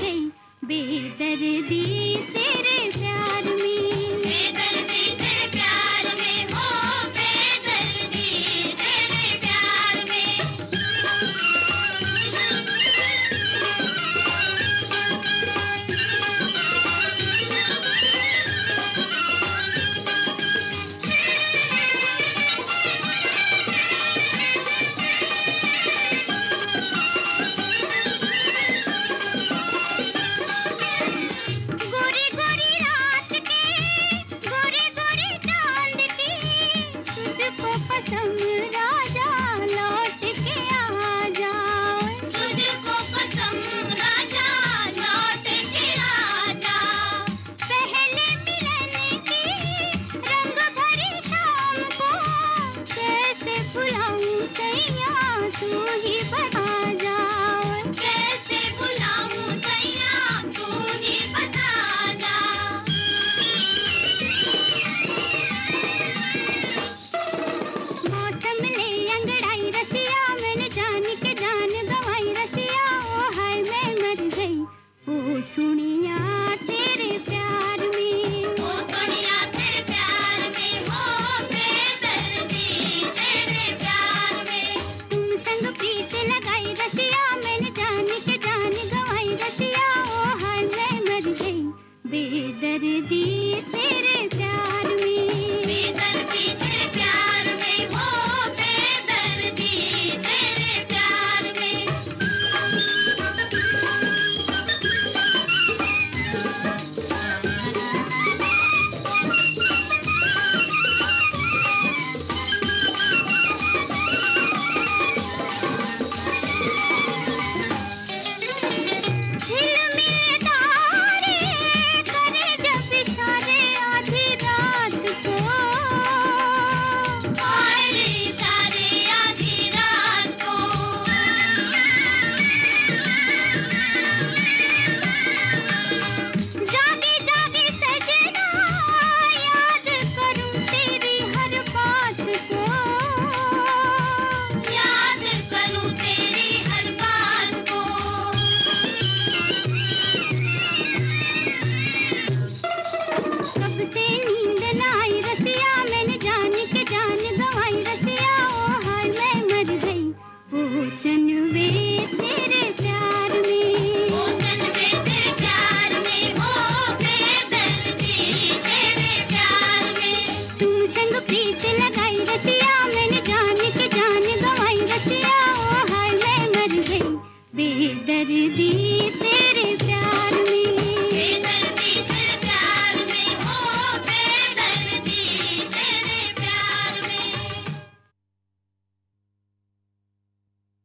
गई बेदर्दी तेरे से 想